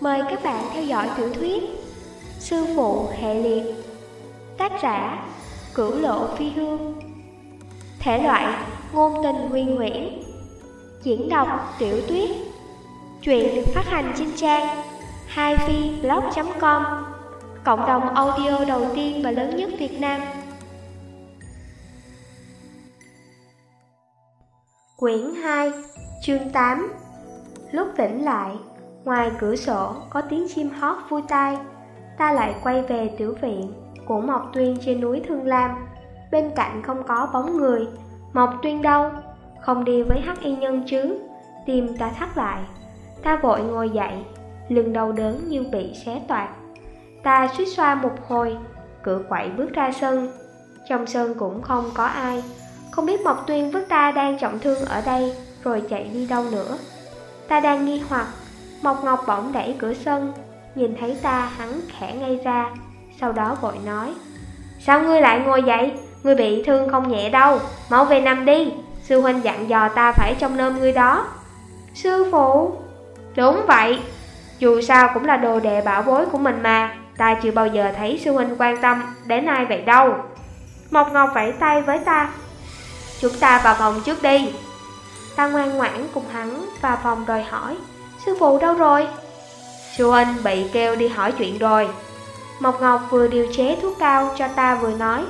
Mời các bạn theo dõi tiểu thuyết Sư phụ hệ liệt, Tác giả Cửu lộ phi hương. Thể loại Ngôn tình huyền nguyễn. Diễn đọc Tiểu tuyết. Chuyện được phát hành trên trang haifiblog.com Cộng đồng audio đầu tiên và lớn nhất Việt Nam. Quyển 2 Chương 8 Lúc tỉnh lại. Ngoài cửa sổ có tiếng chim hót vui tai, Ta lại quay về tiểu viện Của Mộc Tuyên trên núi Thương Lam. Bên cạnh không có bóng người. Mộc Tuyên đâu? Không đi với hắc y nhân chứ? Tim ta thắt lại. Ta vội ngồi dậy, Lưng đau đớn như bị xé toạc. Ta suýt xoa một hồi, Cửa quậy bước ra sân. Trong sân cũng không có ai. Không biết Mộc Tuyên với ta đang trọng thương ở đây, Rồi chạy đi đâu nữa. Ta đang nghi hoặc. Mộc Ngọc bỗng đẩy cửa sân Nhìn thấy ta hắn khẽ ngay ra Sau đó vội nói Sao ngươi lại ngồi dậy Ngươi bị thương không nhẹ đâu Mau về nằm đi Sư huynh dặn dò ta phải trông nom ngươi đó. Sư phụ? Đúng vậy Dù sao cũng là đồ đệ bảo bối của mình mà Ta chưa bao giờ thấy sư huynh quan tâm đến ai vậy đâu. Mộc Ngọc vẫy tay với ta Chúng ta vào phòng trước đi. Ta ngoan ngoãn cùng hắn vào phòng rồi hỏi Sư phụ đâu rồi? Sư huynh bị kêu đi hỏi chuyện rồi. Mộc Ngọc vừa điều chế thuốc cao cho ta vừa nói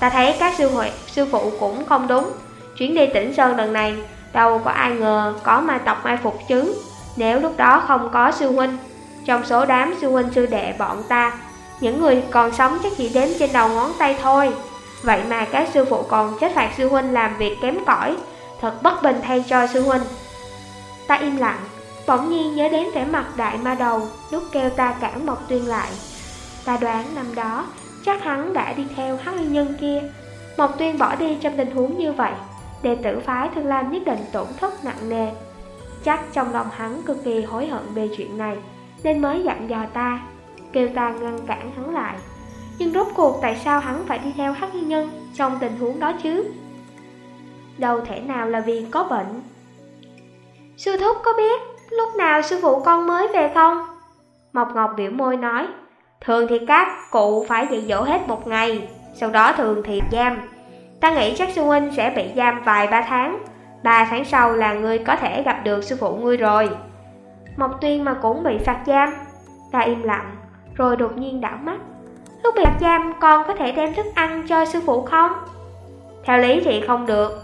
Ta thấy các sư hội, sư phụ cũng không đúng. Chuyến đi tỉnh Sơn lần này Đâu có ai ngờ có ma tộc mai phục chứ. Nếu lúc đó không có sư huynh Trong số đám sư huynh sư đệ bọn ta Những người còn sống chắc chỉ đếm trên đầu ngón tay thôi. Vậy mà các sư phụ còn trách phạt sư huynh làm việc kém cỏi Thật bất bình thay cho sư huynh. Ta im lặng. Bỗng nhiên nhớ đến vẻ mặt đại ma đầu, Lúc kêu ta cản Mộc Tuyên lại. Ta đoán năm đó, Chắc hắn đã đi theo hắc y nhân kia. Mộc Tuyên bỏ đi trong tình huống như vậy, Đệ tử phái Thương Lam nhất định tổn thất nặng nề. Chắc trong lòng hắn cực kỳ hối hận về chuyện này, Nên mới dặn dò ta, Kêu ta ngăn cản hắn lại. Nhưng rốt cuộc tại sao hắn phải đi theo hắc y nhân Trong tình huống đó chứ? Đâu thể nào là vì có bệnh. Sư thúc có biết Lúc nào sư phụ con mới về không? Mộc Ngọc biểu môi nói, Thường thì các cụ phải dạy dỗ hết một ngày, Sau đó thường thì giam. Ta nghĩ chắc sư huynh sẽ bị giam vài ba tháng Ba tháng sau là ngươi có thể gặp được sư phụ ngươi rồi. Mộc Tuyên mà cũng bị phạt giam, Ta im lặng, Rồi đột nhiên đảo mắt. Lúc bị phạt giam, con có thể đem thức ăn cho sư phụ không? Theo lý thì không được.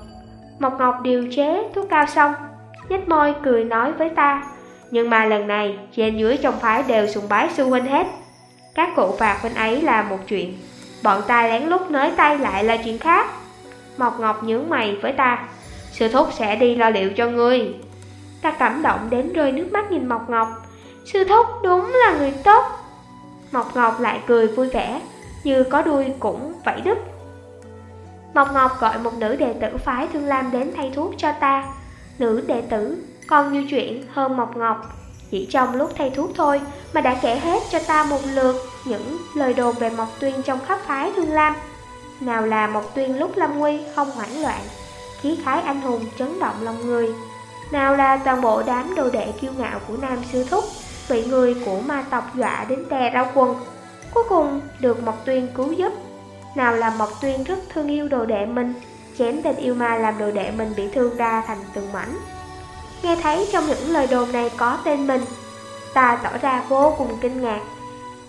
Mộc Ngọc điều chế, thuốc cao xong nhếch môi cười nói với ta. Nhưng mà lần này, trên dưới trong phái đều sùng bái sư huynh hết. Các cụ phạt huynh ấy là một chuyện. Bọn ta lén lút nới tay lại là chuyện khác. Mộc Ngọc nhướng mày với ta. Sư thúc sẽ đi lo liệu cho ngươi. Ta cảm động đến rơi nước mắt nhìn Mộc Ngọc. Sư thúc đúng là người tốt. Mộc Ngọc lại cười vui vẻ, Như có đuôi cũng vẫy đứt Mộc Ngọc gọi một nữ đệ tử phái Thương Lam đến thay thuốc cho ta. Nữ đệ tử còn nhiều chuyện hơn Mộc Ngọc. Chỉ trong lúc thay thuốc thôi mà đã kể hết cho ta một lượt Những lời đồn về Mộc Tuyên trong khắp phái Thương Lam. Nào là Mộc Tuyên lúc lâm nguy không hoảng loạn, Khí khái anh hùng chấn động lòng người. Nào là toàn bộ đám đồ đệ kiêu ngạo của Nam Sư Thúc Bị người của ma tộc dọa đến tè rau quần, Cuối cùng được Mộc Tuyên cứu giúp. Nào là Mộc Tuyên rất thương yêu đồ đệ mình chém tên yêu ma làm đồ đệ mình bị thương ra thành từng mảnh. Nghe thấy trong những lời đồn này có tên mình, ta tỏ ra vô cùng kinh ngạc.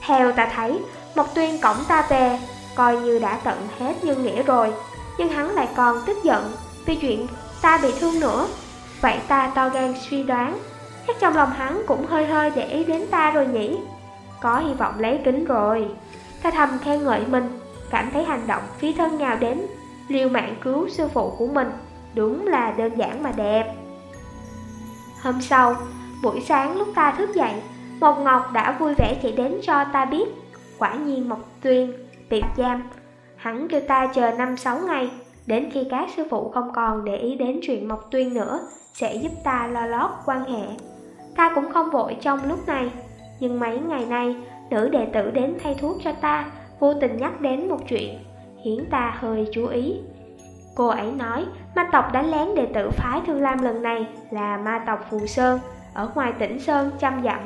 Theo ta thấy, Mộc Tuyên cổng ta về, coi như đã tận hết nhân nghĩa rồi, nhưng hắn lại còn tức giận vì chuyện ta bị thương nữa. Vậy ta to gan suy đoán, chắc trong lòng hắn cũng hơi hơi để ý đến ta rồi nhỉ. Có hy vọng lấy kính rồi. Ta thầm khen ngợi mình, cảm thấy hành động phí thân nhào đến liều mạng cứu sư phụ của mình Đúng là đơn giản mà đẹp. Hôm sau, buổi sáng lúc ta thức dậy Mộc Ngọc đã vui vẻ chạy đến cho ta biết. Quả nhiên Mộc Tuyên bị giam Hắn kêu ta chờ 5-6 ngày. Đến khi các sư phụ không còn để ý đến chuyện Mộc Tuyên nữa Sẽ giúp ta lo lót quan hệ. Ta cũng không vội trong lúc này Nhưng mấy ngày nay Nữ đệ tử đến thay thuốc cho ta Vô tình nhắc đến một chuyện khiến ta hơi chú ý. Cô ấy nói, ma tộc đánh lén đệ tử phái Thương Lam lần này là ma tộc Phù Sơn, ở ngoài tỉnh Sơn trăm dặm.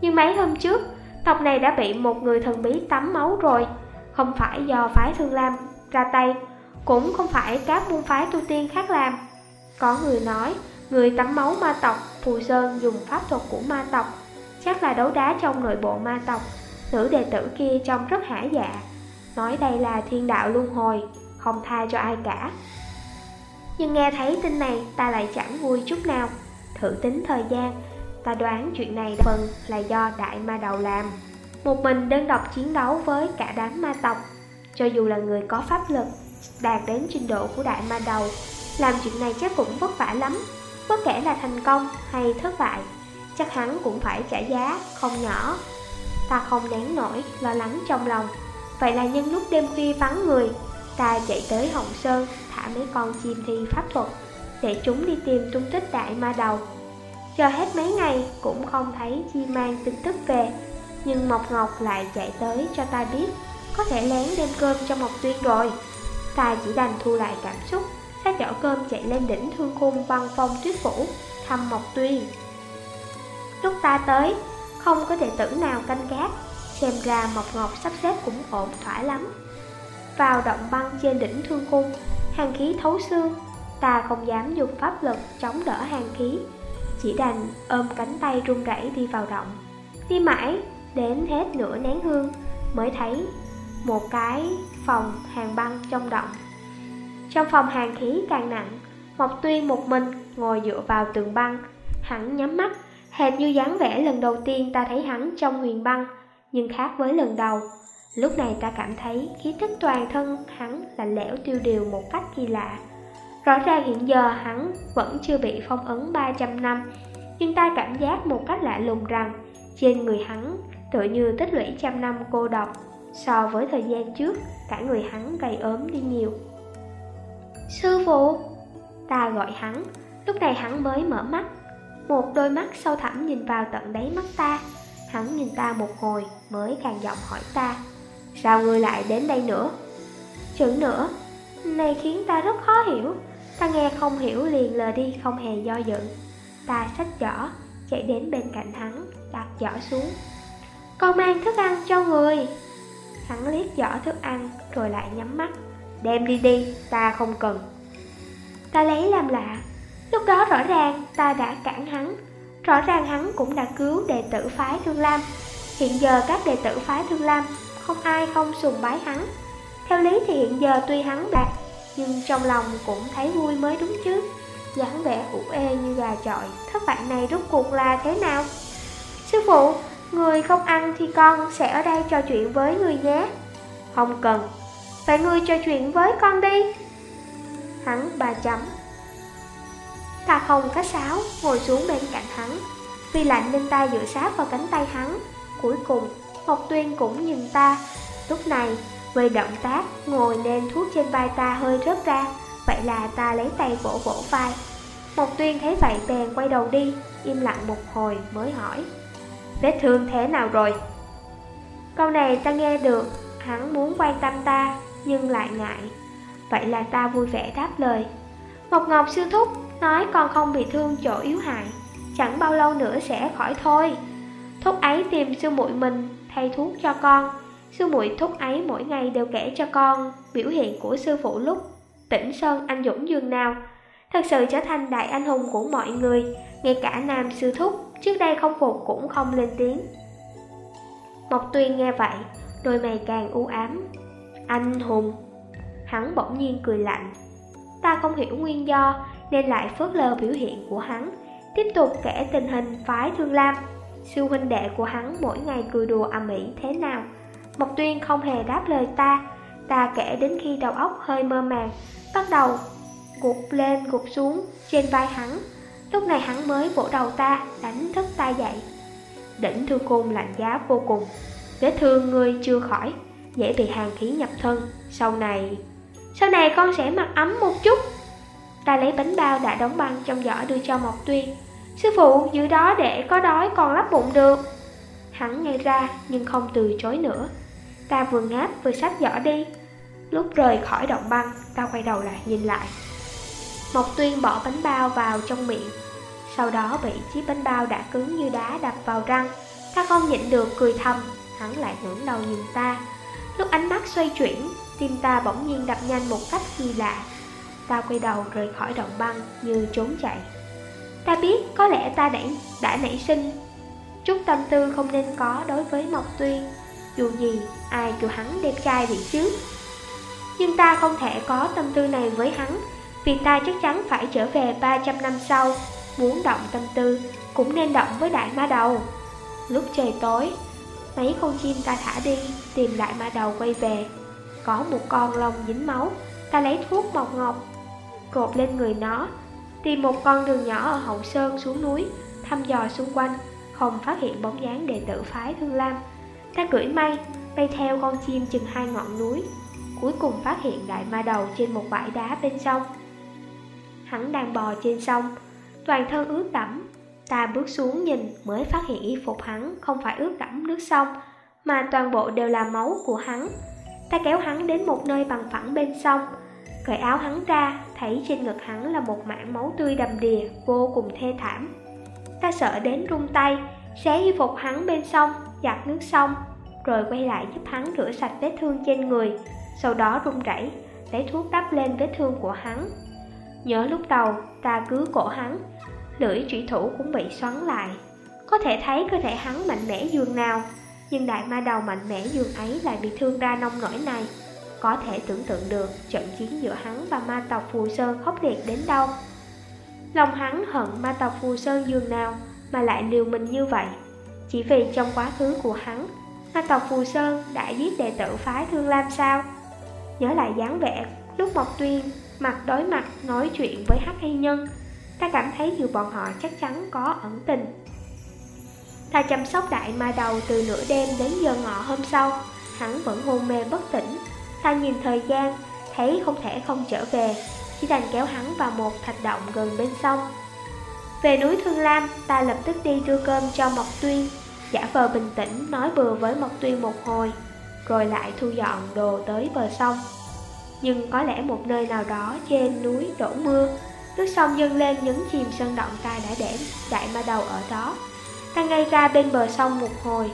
Nhưng mấy hôm trước, tộc này đã bị một người thần bí tắm máu rồi Không phải do phái Thương Lam ra tay Cũng không phải các môn phái tu tiên khác làm Có người nói, người tắm máu ma tộc Phù Sơn dùng pháp thuật của ma tộc Chắc là đấu đá trong nội bộ ma tộc Nữ đệ tử kia trông rất hả dạ Nói đây là thiên đạo luân hồi, Không tha cho ai cả. Nhưng nghe thấy tin này, ta lại chẳng vui chút nào. Thử tính thời gian, Ta đoán chuyện này phần là do đại ma đầu làm. Một mình đơn độc chiến đấu với cả đám ma tộc, Cho dù là người có pháp lực, Đạt đến trình độ của đại ma đầu, Làm chuyện này chắc cũng vất vả lắm. Bất kể là thành công hay thất bại, Chắc hắn cũng phải trả giá không nhỏ. Ta không nén nổi lo lắng trong lòng. Vậy là nhân lúc đêm khuya vắng người, Ta chạy tới Hồng Sơn, Thả mấy con chim thi pháp thuật Để chúng đi tìm tung tích đại ma đầu. Chờ hết mấy ngày, cũng không thấy chi mang tin tức về, Nhưng Mộc Ngọc lại chạy tới cho ta biết, Có thể lén đem cơm cho Mộc Tuyên rồi. Ta chỉ đành thu lại cảm xúc, Xách giỏ cơm chạy lên đỉnh thương khung Văn phong tuyết phủ, Thăm Mộc Tuyên. Lúc ta tới, Không có đệ tử nào canh gác Xem ra Mộc Ngọc sắp xếp cũng ổn thỏa lắm. Vào động băng trên đỉnh thương cung Hàng khí thấu xương Ta không dám dùng pháp lực chống đỡ hàng khí. Chỉ đành ôm cánh tay run rẩy đi vào động. Đi mãi, đến hết nửa nén hương Mới thấy một cái phòng hàng băng trong động. Trong phòng hàng khí càng nặng Mộc Tuyên một mình ngồi dựa vào tường băng Hắn nhắm mắt Hệt như dáng vẻ lần đầu tiên ta thấy hắn trong huyền băng. Nhưng khác với lần đầu. Lúc này ta cảm thấy khí tức toàn thân hắn lạnh lẽo tiêu điều một cách kỳ lạ. Rõ ràng hiện giờ hắn vẫn chưa bị phong ấn 300 năm, Nhưng ta cảm giác một cách lạ lùng rằng Trên người hắn tựa như tích lũy trăm năm cô độc. So với thời gian trước, Cả người hắn gầy ốm đi nhiều. Sư phụ, Ta gọi hắn. Lúc này hắn mới mở mắt. Một đôi mắt sâu thẳm nhìn vào tận đáy mắt ta. Hắn nhìn ta một hồi Mới càng giọng hỏi ta, Sao ngươi lại đến đây nữa? Chữ nữa, Này khiến ta rất khó hiểu, Ta nghe không hiểu liền lờ đi không hề do dự. Ta xách giỏ, Chạy đến bên cạnh hắn, Đặt giỏ xuống. Con mang thức ăn cho người. Hắn liếc giỏ thức ăn Rồi lại nhắm mắt. Đem đi đi, ta không cần. Ta lấy làm lạ. Lúc đó rõ ràng ta đã cản hắn. Rõ ràng hắn cũng đã cứu đệ tử phái Thương Lam. Hiện giờ các đệ tử phái Thương Lam, Không ai không sùng bái hắn. Theo lý thì hiện giờ tuy hắn đạt nhưng trong lòng cũng thấy vui mới đúng chứ. Dáng vẻ ủ ê như gà chọi, thất bại này rốt cuộc là thế nào? Sư phụ, người không ăn thì con sẽ ở đây trò chuyện với người nhé. Không cần. Vậy người trò chuyện với con đi. Hắn ba chấm ta không khách sáo ngồi xuống bên cạnh hắn. Vì lạnh nên ta dựa sát vào cánh tay hắn. Cuối cùng Ngọc Tuyên cũng nhìn ta. Lúc này vì động tác, ngồi nên thuốc trên vai ta hơi rớt ra. Vậy là ta lấy tay vỗ vỗ vai. Mộc tuyên thấy vậy bèn quay đầu đi Im lặng một hồi mới hỏi. Vết thương thế nào rồi? Câu này ta nghe được Hắn muốn quan tâm ta Nhưng lại ngại. Vậy là ta vui vẻ đáp lời. Mộc Ngọc sư thúc Nói con không bị thương chỗ yếu hại Chẳng bao lâu nữa sẽ khỏi thôi Thúc ấy tìm sư muội mình Thay thuốc cho con Sư muội thúc ấy mỗi ngày đều kể cho con biểu hiện của sư phụ lúc tỉnh Sơn anh dũng dương nào. Thật sự trở thành đại anh hùng của mọi người, ngay cả nam sư thúc trước đây không phục cũng không lên tiếng. Mộc Tuyên nghe vậy, đôi mày càng u ám. Anh hùng. Hắn bỗng nhiên cười lạnh. Ta không hiểu nguyên do nên lại phớt lờ biểu hiện của hắn, tiếp tục kể tình hình phái Thương Lam. Sư huynh đệ của hắn mỗi ngày cười đùa ầm ĩ thế nào? Mộc Tuyên không hề đáp lời ta. Ta kể đến khi đầu óc hơi mơ màng Bắt đầu gục lên gục xuống trên vai hắn. Lúc này hắn mới vỗ đầu ta Đánh thức ta dậy. Đỉnh thư cung lạnh giá vô cùng Vết thương ngươi chưa khỏi Dễ bị hàng khí nhập thân. Sau này Sau này con sẽ mặc ấm một chút. Ta lấy bánh bao đã đóng băng trong giỏ đưa cho Mộc Tuyên. Sư phụ, giữ đó để có đói còn lắp bụng được. Hắn nghe ra, nhưng không từ chối nữa. Ta vừa ngáp vừa sách giỏ đi. Lúc rời khỏi động băng, Ta quay đầu lại nhìn lại. Mộc tuyên bỏ bánh bao vào trong miệng. Sau đó bị chiếc bánh bao đã cứng như đá đập vào răng. Ta không nhịn được cười thầm, Hắn lại ngẩng đầu nhìn ta. Lúc ánh mắt xoay chuyển, Tim ta bỗng nhiên đập nhanh một cách kỳ lạ. Ta quay đầu rời khỏi động băng như trốn chạy. Ta biết có lẽ ta đã, đã nảy sinh. Chút tâm tư không nên có đối với Mộc Tuyên Dù gì ai kêu hắn đẹp trai vậy chứ Nhưng ta không thể có tâm tư này với hắn Vì ta chắc chắn phải trở về 300 năm sau. Muốn động tâm tư cũng nên động với đại ma đầu. Lúc trời tối Mấy con chim ta thả đi Tìm đại ma đầu quay về. Có một con lông dính máu Ta lấy thuốc mọc ngọc Cột lên người nó Tìm một con đường nhỏ ở hậu sơn xuống núi Thăm dò xung quanh Không phát hiện bóng dáng đệ tử phái Thương Lam. Ta cưỡi mây Bay theo con chim chừng hai ngọn núi Cuối cùng phát hiện đại ma đầu trên một bãi đá bên sông. Hắn đang bò trên sông Toàn thân ướt đẫm. Ta bước xuống nhìn mới phát hiện y phục hắn không phải ướt đẫm nước sông Mà toàn bộ đều là máu của hắn. Ta kéo hắn đến một nơi bằng phẳng bên sông Cởi áo hắn ra, thấy trên ngực hắn là một mảng máu tươi đầm đìa, vô cùng thê thảm. Ta sợ đến run tay, xé y phục hắn bên sông, giặt nước sông, rồi quay lại giúp hắn rửa sạch vết thương trên người, sau đó run rẩy, lấy thuốc đắp lên vết thương của hắn. Nhớ lúc đầu, ta cứ cổ hắn, lưỡi trụy thủ cũng bị xoắn lại. Có thể thấy cơ thể hắn mạnh mẽ dường nào, nhưng đại ma đầu mạnh mẽ dường ấy lại bị thương ra nông nổi này. Có thể tưởng tượng được trận chiến giữa hắn và ma tộc Phù Sơn khốc liệt đến đâu. Lòng hắn hận ma tộc Phù Sơn dường nào mà lại liều mình như vậy. Chỉ vì trong quá khứ của hắn, ma tộc Phù Sơn đã giết đệ tử phái Thương Lam sao? Nhớ lại dáng vẻ lúc Mộc Tuyên mặt đối mặt nói chuyện với Hắc Hay Nhân, ta cảm thấy dù bọn họ chắc chắn có ẩn tình. Ta chăm sóc đại ma đầu từ nửa đêm đến giờ ngọ hôm sau, hắn vẫn hôn mê bất tỉnh. Ta nhìn thời gian, thấy không thể không trở về, chỉ đành kéo hắn vào một thạch động gần bên sông. Về núi Thương Lam, ta lập tức đi đưa cơm cho Mộc Tuyên, giả vờ bình tĩnh nói bừa với Mộc Tuyên một hồi, rồi lại thu dọn đồ tới bờ sông. Nhưng có lẽ một nơi nào đó trên núi đổ mưa, nước sông dâng lên nhấn chìm sơn động ta đã để đại ma đầu ở đó. Ta ngay ra bên bờ sông một hồi,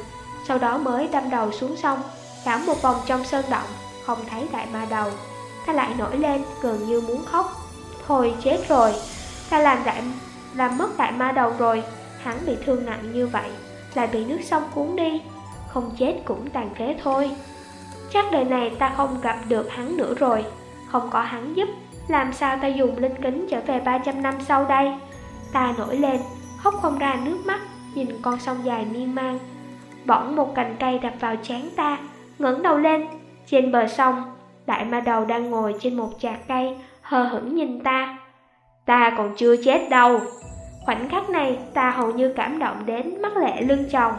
sau đó mới đâm đầu xuống sông, đảo một vòng trong sơn động, không thấy đại ma đầu. Ta lại nổi lên, gần như muốn khóc. Thôi chết rồi, ta làm đại làm mất đại ma đầu rồi, hắn bị thương nặng như vậy, lại bị nước sông cuốn đi, không chết cũng tàn phế thôi. Chắc đời này ta không gặp được hắn nữa rồi, không có hắn giúp, làm sao ta dùng linh kính trở về 300 năm sau đây? Ta nổi lên, khóc không ra nước mắt, nhìn con sông dài miên man. Bỗng một cành cây đập vào chán ta, ngẩng đầu lên, trên bờ sông, đại ma đầu đang ngồi trên một chạc cây, hờ hững nhìn ta. Ta còn chưa chết đâu. Khoảnh khắc này ta hầu như cảm động đến mắt lệ lưng chồng.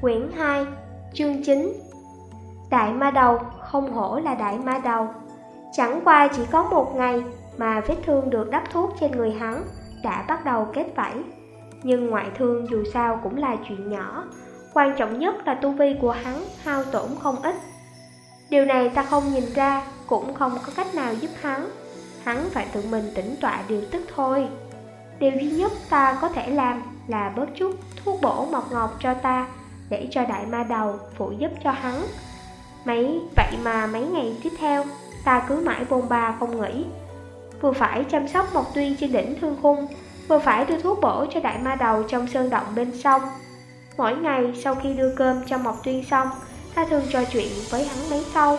Quyển 2, chương 9 Đại ma đầu không hổ là đại ma đầu Chẳng qua chỉ có một ngày mà vết thương được đắp thuốc trên người hắn đã bắt đầu kết vảy nhưng ngoại thương dù sao cũng là chuyện nhỏ. Quan trọng nhất là tu vi của hắn hao tổn không ít. Điều này ta không nhìn ra, cũng không có cách nào giúp hắn. Hắn phải tự mình tĩnh tọa điều tức thôi. Điều duy nhất ta có thể làm là bớt chút thuốc bổ mọc ngọt cho ta, Để cho đại ma đầu phụ giúp cho hắn. Mấy, vậy mà mấy ngày tiếp theo, Ta cứ mãi bồn ba không nghỉ. Vừa phải chăm sóc Mộc Tuyên trên đỉnh thương khung Vừa phải đưa thuốc bổ cho đại ma đầu trong sơn động bên sông. Mỗi ngày sau khi đưa cơm cho Mộc Tuyên xong, Ta thường trò chuyện với hắn mấy câu.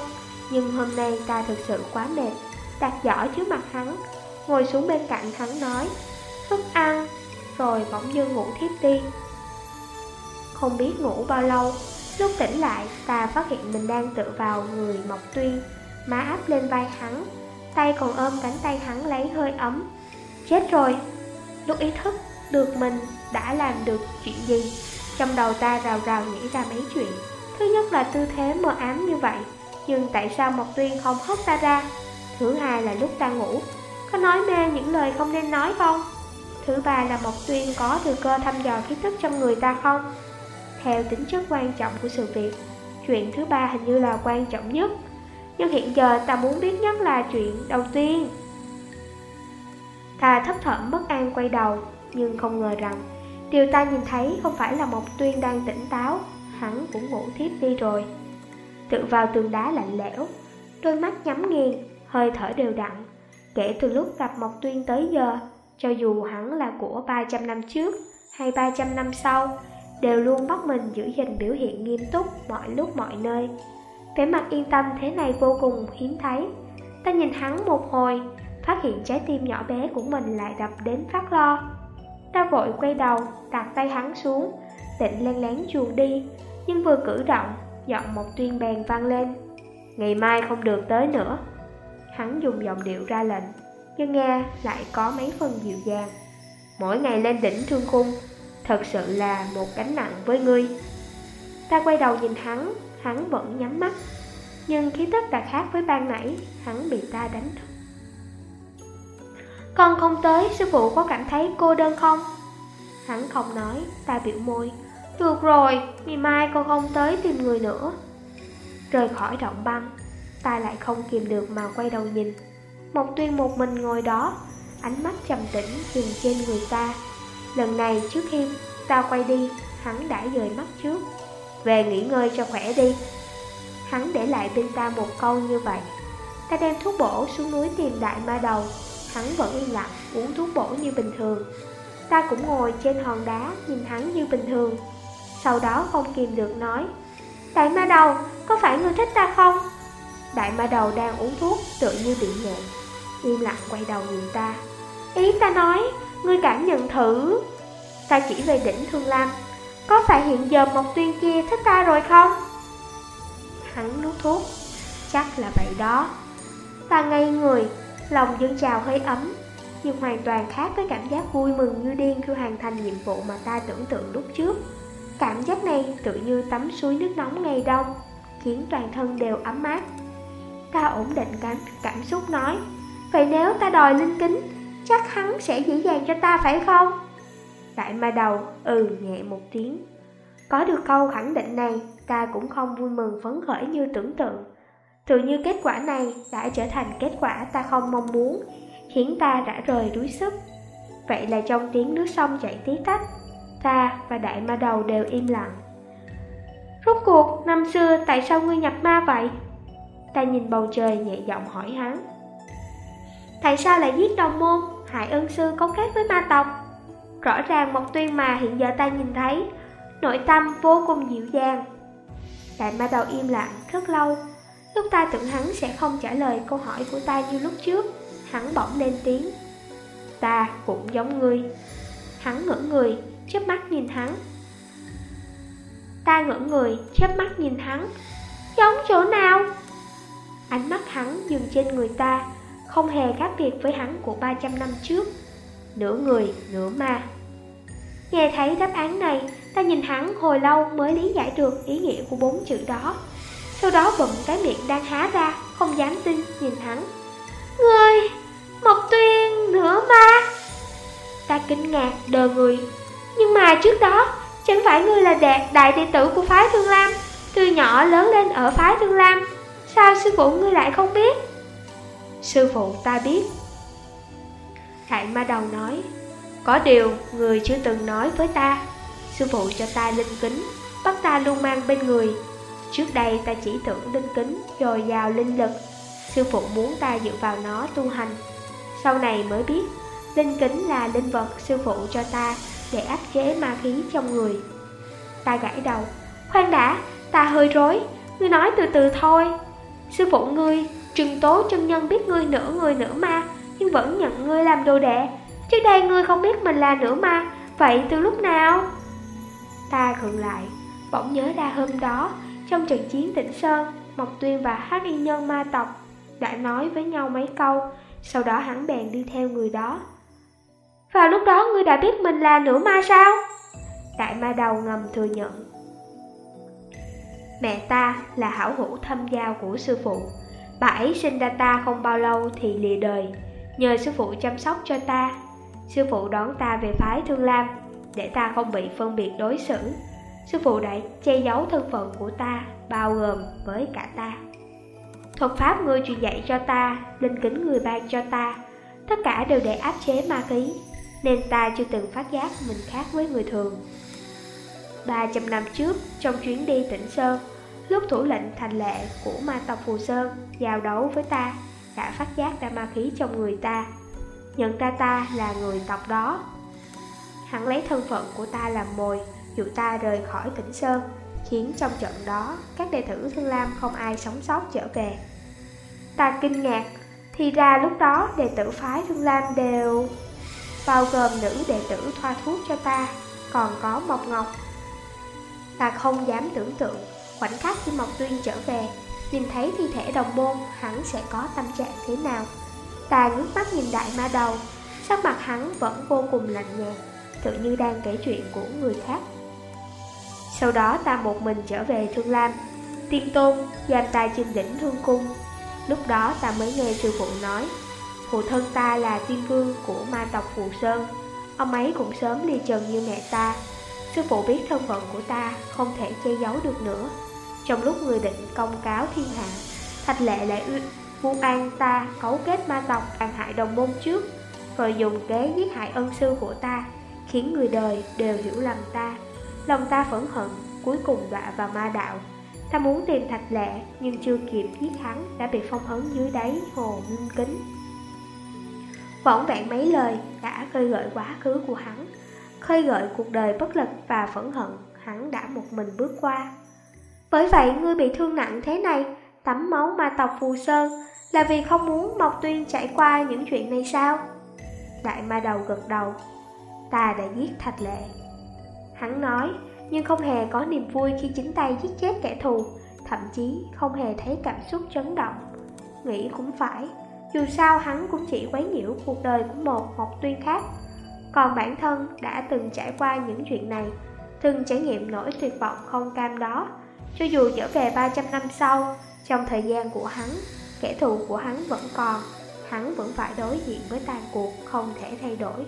Nhưng hôm nay ta thực sự quá mệt, Đặt giỏ trước mặt hắn, Ngồi xuống bên cạnh hắn nói, Thức ăn, Rồi bỗng dưng ngủ thiếp đi. Không biết ngủ bao lâu, Lúc tỉnh lại, ta phát hiện mình đang tựa vào người Mộc Tuyên, Má áp lên vai hắn, Tay còn ôm cánh tay hắn lấy hơi ấm. Chết rồi Lúc ý thức được mình đã làm được chuyện gì, Trong đầu ta rào rào nghĩ ra mấy chuyện. Thứ nhất là tư thế mờ ám như vậy, Nhưng tại sao Mộc Tuyên không hất ta ra? Thứ hai là lúc ta ngủ, Có nói mê những lời không nên nói không? Thứ ba là Mộc Tuyên có thừa cơ thăm dò khí thức trong người ta không? Theo tính chất quan trọng của sự việc, Chuyện thứ ba hình như là quan trọng nhất. Nhưng hiện giờ ta muốn biết nhất là chuyện đầu tiên. Ta thấp thỏm bất an quay đầu, nhưng không ngờ rằng điều ta nhìn thấy không phải là Mộc Tuyên đang tỉnh táo, hắn cũng ngủ thiếp đi rồi. Tự vào tường đá lạnh lẽo, đôi mắt nhắm nghiền, hơi thở đều đặn. Kể từ lúc gặp Mộc Tuyên tới giờ, cho dù hắn là của 300 năm trước hay 300 năm sau, đều luôn bắt mình giữ gìn biểu hiện nghiêm túc mọi lúc mọi nơi. Vẻ mặt yên tâm thế này vô cùng hiếm thấy. Ta nhìn hắn một hồi, phát hiện trái tim nhỏ bé của mình lại đập đến phát lo. Ta vội quay đầu, đặt tay hắn xuống, định len lén chuồn đi, nhưng vừa cử động, giọng một tuyên bèn vang lên. Ngày mai không được tới nữa. Hắn dùng giọng điệu ra lệnh, nhưng nghe lại có mấy phần dịu dàng. Mỗi ngày lên đỉnh thương khung, thật sự là một gánh nặng với ngươi. Ta quay đầu nhìn hắn, hắn vẫn nhắm mắt, nhưng khí tức đã khác với ban nãy, hắn bị ta đánh thức. Con không tới, sư phụ có cảm thấy cô đơn không? Hắn không nói, ta biểu môi. Được rồi, ngày mai con không tới tìm người nữa. Rời khỏi động băng, ta lại không kìm được mà quay đầu nhìn. Một tuyên một mình ngồi đó, ánh mắt trầm tĩnh dừng trên người ta. Lần này trước khi ta quay đi, hắn đã rời mắt trước. Về nghỉ ngơi cho khỏe đi. Hắn để lại bên ta một câu như vậy. Ta đem thuốc bổ xuống núi tìm đại ma đầu. Hắn vẫn yên lặng, uống thuốc bổ như bình thường. Ta cũng ngồi trên hòn đá nhìn hắn như bình thường. Sau đó không kìm được nói, Đại ma đầu, có phải ngươi thích ta không? Đại ma đầu đang uống thuốc, tự như bị nghẹn. Im lặng quay đầu nhìn ta. Ý ta nói, ngươi cảm nhận thử. Ta chỉ về đỉnh Thương Lam. Có phải hiện giờ một tuyên kia thích ta rồi không? Hắn nuốt thuốc. Chắc là vậy đó. Ta ngây người, lòng dân trào hơi ấm, nhưng hoàn toàn khác với cảm giác vui mừng như điên khi hoàn thành nhiệm vụ mà ta tưởng tượng lúc trước. Cảm giác này tự như tắm suối nước nóng ngày đông, khiến toàn thân đều ấm áp. Ta ổn định cảm, cảm xúc nói, vậy nếu ta đòi linh kính, chắc hắn sẽ dễ dàng cho ta phải không? Đại ma đầu ừ nhẹ một tiếng. Có được câu khẳng định này, ta cũng không vui mừng phấn khởi như tưởng tượng. Tự như kết quả này đã trở thành kết quả ta không mong muốn, khiến ta đã rời đuối sức. Vậy là trong tiếng nước sông chảy tí tách, ta và đại ma đầu đều im lặng. Rốt cuộc, năm xưa tại sao ngươi nhập ma vậy? Ta nhìn bầu trời nhẹ giọng hỏi hắn. Tại sao lại giết đồng môn, hại ân sư cấu kết với ma tộc? Rõ ràng một tuyên mà hiện giờ ta nhìn thấy, nội tâm vô cùng dịu dàng. Đại ma đầu im lặng rất lâu, lúc ta tưởng hắn sẽ không trả lời câu hỏi của ta như lúc trước, hắn bỗng lên tiếng. Ta cũng giống ngươi. Hắn ngỡ người, chớp mắt nhìn hắn. Ta ngỡ người, chớp mắt nhìn hắn. Giống chỗ nào? Ánh mắt hắn dừng trên người ta, không hề khác biệt với hắn của 300 năm trước. Nửa người, nửa ma. Nghe thấy đáp án này, ta nhìn hắn hồi lâu mới lý giải được ý nghĩa của bốn chữ đó. Sau đó bụng cái miệng đang há ra, không dám tin nhìn hắn. Ngươi, Mộc Tuyên, nửa ma. Ta kinh ngạc, đờ người, nhưng mà trước đó, chẳng phải ngươi là đệ, đại đệ tử của phái Thương Lam, từ nhỏ lớn lên ở phái Thương Lam, sao sư phụ ngươi lại không biết? Sư phụ ta biết. Đại ma đầu nói, có điều người chưa từng nói với ta, sư phụ cho ta linh kính, bắt ta luôn mang bên người. Trước đây ta chỉ tưởng linh kính dồi dào linh lực, sư phụ muốn ta dựa vào nó tu hành. Sau này mới biết, linh kính là linh vật sư phụ cho ta để áp chế ma khí trong người. Ta gãi đầu, khoan đã, ta hơi rối, ngươi nói từ từ thôi. Sư phụ ngươi, trừng tố chân nhân biết ngươi nửa người nửa ma, nhưng vẫn nhận ngươi làm đồ đệ. Trước đây ngươi không biết mình là nửa ma, vậy từ lúc nào? Ta khựng lại, bỗng nhớ ra hôm đó, trong trận chiến tỉnh Sơn, Mộc Tuyên và Hắc Y Nhân ma tộc đã nói với nhau mấy câu, sau đó hắn bèn đi theo người đó. Vào lúc đó ngươi đã biết mình là nửa ma sao? Đại ma đầu ngầm thừa nhận. Mẹ ta là hảo hữu thâm giao của sư phụ. Bà ấy sinh ra ta không bao lâu thì lìa đời, nhờ sư phụ chăm sóc cho ta. Sư phụ đón ta về phái Thương Lam, để ta không bị phân biệt đối xử. Sư phụ đã che giấu thân phận của ta, bao gồm với cả ta. Thuật pháp ngươi truyền dạy cho ta, linh kính người ban cho ta, Tất cả đều để áp chế ma khí Nên ta chưa từng phát giác mình khác với người thường 300 năm trước, trong chuyến đi tỉnh Sơn Lúc thủ lệnh thành lệ của ma tộc Phù Sơn giao đấu với ta Đã phát giác ra ma khí trong người ta Nhận ra ta là người tộc đó Hắn lấy thân phận của ta làm mồi Dụ ta rời khỏi tỉnh Sơn, Khiến trong trận đó Các đệ tử Thương Lam không ai sống sót trở về. Ta kinh ngạc, Thì ra lúc đó đệ tử phái Thương Lam đều Bao gồm nữ đệ tử thoa thuốc cho ta, Còn có Mộc Ngọc. Ta không dám tưởng tượng, Khoảnh khắc khi Mộc Tuyên trở về, Nhìn thấy thi thể đồng môn, Hắn sẽ có tâm trạng thế nào? Ta ngước mắt nhìn đại ma đầu, Sắc mặt hắn vẫn vô cùng lạnh nhạt Tự như đang kể chuyện của người khác. Sau đó ta một mình trở về Thương Lam. Tiên Tôn giam ta trên đỉnh Thương Cung. Lúc đó ta mới nghe sư phụ nói, Phụ thân ta là tiên vương của ma tộc Phù Sơn. Ông ấy cũng sớm ly trần như mẹ ta. Sư phụ biết thân phận của ta không thể che giấu được nữa. Trong lúc người định công cáo thiên hạ, Thạch lệ lại vu an ta cấu kết ma tộc tàn hại đồng môn trước, Rồi dùng kế giết hại ân sư của ta, Khiến người đời đều hiểu lầm ta. Lòng ta phẫn hận, cuối cùng đọa vào ma đạo. Ta muốn tìm thạch lệ, nhưng chưa kịp, giết hắn đã bị phong ấn dưới đáy hồ ngưng kính. Vỏn vẹn mấy lời, đã khơi gợi quá khứ của hắn, Khơi gợi cuộc đời bất lực và phẫn hận, hắn đã một mình bước qua. Bởi vậy, ngươi bị thương nặng thế này, Tắm máu ma tộc Phù Sơn, Là vì không muốn Mộc Tuyên trải qua những chuyện này sao? Đại ma đầu gật đầu. Ta đã giết thạch lệ. Hắn nói Nhưng không hề có niềm vui khi chính tay giết chết kẻ thù Thậm chí không hề thấy cảm xúc chấn động. Nghĩ cũng phải Dù sao hắn cũng chỉ quấy nhiễu cuộc đời của một Mộc Tuyên khác. Còn bản thân đã từng trải qua những chuyện này Từng trải nghiệm nỗi tuyệt vọng không cam đó. Cho dù trở về 300 năm sau trong thời gian của hắn, kẻ thù của hắn vẫn còn, hắn vẫn phải đối diện với tàn cuộc không thể thay đổi.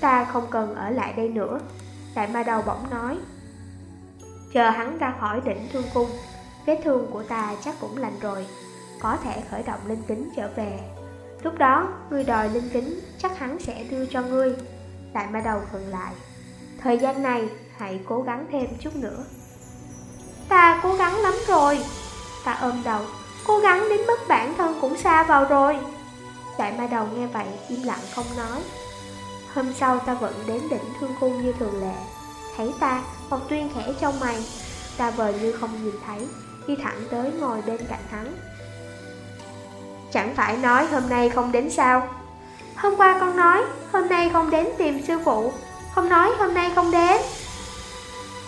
Ta không cần ở lại đây nữa, đại ma đầu bỗng nói. Chờ hắn ra khỏi đỉnh thương cung, vết thương của ta chắc cũng lành rồi, có thể khởi động linh kính trở về. Lúc đó, ngươi đòi linh kính, chắc hắn sẽ đưa cho ngươi. Đại ma đầu khừng lại. Thời gian này, hãy cố gắng thêm chút nữa. Ta cố gắng lắm rồi Ta ôm đầu Cố gắng đến mức bản thân cũng xa vào rồi Đại ma đầu nghe vậy im lặng không nói Hôm sau ta vẫn đến đỉnh thương cung như thường lệ. Thấy ta, Ngọc Tuyên khẽ trong mày. Ta vờ như không nhìn thấy Đi thẳng tới ngồi bên cạnh hắn. Chẳng phải nói hôm nay không đến sao? Hôm qua con nói Hôm nay không đến tìm sư phụ. Không nói hôm nay không đến.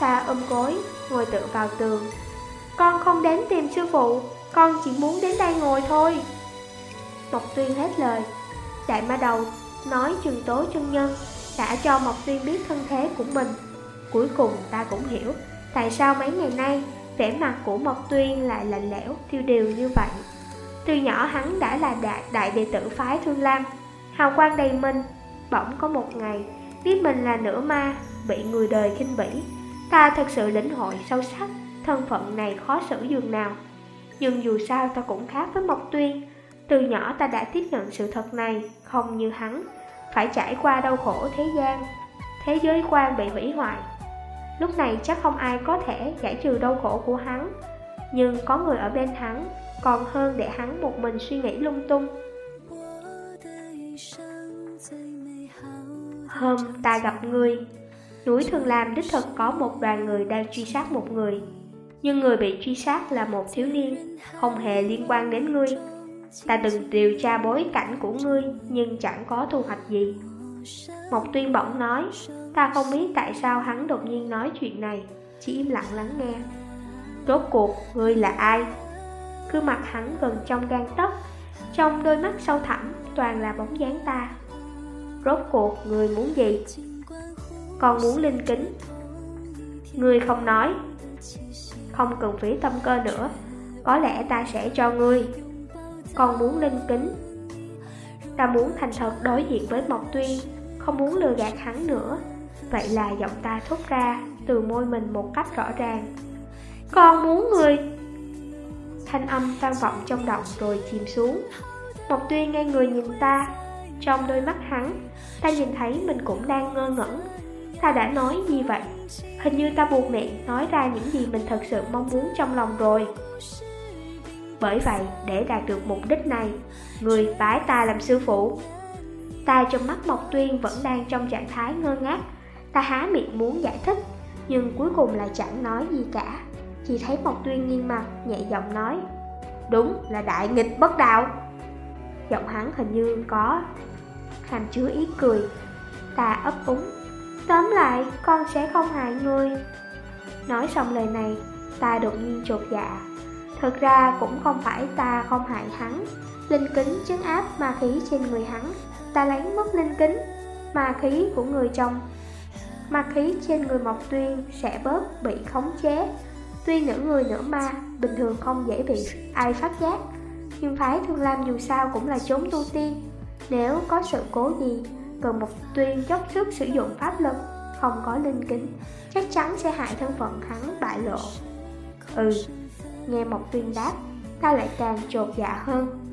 Ta ôm gối Ngồi tựa vào tường. Con không đến tìm sư phụ Con chỉ muốn đến đây ngồi thôi. Mộc Tuyên hết lời. Đại ma đầu nói trường tố chân nhân Đã cho Mộc Tuyên biết thân thế của mình. Cuối cùng ta cũng hiểu Tại sao mấy ngày nay vẻ mặt của Mộc Tuyên lại lạnh lẽo, tiêu điều như vậy. Từ nhỏ hắn đã là đại, đại đệ tử phái Thương Lam Hào quang đầy mình. Bỗng có một ngày Biết mình là nửa ma Bị người đời khinh bỉ. Ta thật sự lĩnh hội sâu sắc Thân phận này khó xử dường nào. Nhưng dù sao ta cũng khác với Mộc Tuyên. Từ nhỏ ta đã tiếp nhận sự thật này Không như hắn. Phải trải qua đau khổ thế gian Thế giới quan bị hủy hoại. Lúc này chắc không ai có thể giải trừ đau khổ của hắn. Nhưng có người ở bên hắn Còn hơn để hắn một mình suy nghĩ lung tung. Hôm ta gặp người Núi Thường Lam đích thực có một đoàn người đang truy sát một người. Nhưng người bị truy sát là một thiếu niên, không hề liên quan đến ngươi. Ta từng điều tra bối cảnh của ngươi, nhưng chẳng có thu hoạch gì. Mộc tuyên bỗng nói, ta không biết tại sao hắn đột nhiên nói chuyện này, chỉ im lặng lắng nghe. Rốt cuộc, ngươi là ai? Cứ mặt hắn gần trong gan tấc, trong đôi mắt sâu thẳm toàn là bóng dáng ta. Rốt cuộc, ngươi muốn gì? Con muốn linh kính. Ngươi không nói, không cần phí tâm cơ nữa Có lẽ ta sẽ cho ngươi con muốn linh kính. Ta muốn thành thật đối diện với Mộc Tuyên, Không muốn lừa gạt hắn nữa. Vậy là giọng ta thốt ra Từ môi mình một cách rõ ràng. Con muốn người. Thanh âm vang vọng trong động rồi chìm xuống. Mộc Tuyên ngay người nhìn ta, Trong đôi mắt hắn, Ta nhìn thấy mình cũng đang ngơ ngẩn. Ta đã nói gì vậy? Hình như ta buộc miệng nói ra những gì mình thật sự mong muốn trong lòng rồi. Bởi vậy, để đạt được mục đích này, Người bái ta làm sư phụ. Ta trong mắt Mộc Tuyên vẫn đang trong trạng thái ngơ ngác. Ta há miệng muốn giải thích, Nhưng cuối cùng lại chẳng nói gì cả. Chỉ thấy Mộc Tuyên nghiêng mặt, nhẹ giọng nói, Đúng là đại nghịch bất đạo. Giọng hắn hình như có hàm chứa ý cười. Ta ấp úng, Tóm lại, con sẽ không hại người. Nói xong lời này, Ta đột nhiên trột dạ. Thực ra cũng không phải ta không hại hắn. Linh kính chứng áp ma khí trên người hắn. Ta lấy mất linh kính, Ma khí của người chồng Ma khí trên người Mộc Tuyên sẽ bớt bị khống chế. Tuy nửa người nửa ma, Bình thường không dễ bị ai phát giác. Nhưng phái Thương Lam dù sao cũng là chốn tu tiên. Nếu có sự cố gì, Cần Mộc Tuyên dốc sức sử dụng pháp lực, Không có linh kính, Chắc chắn sẽ hại thân phận hắn bại lộ. Ừ. Nghe Mộc Tuyên đáp Ta lại càng trột dạ hơn.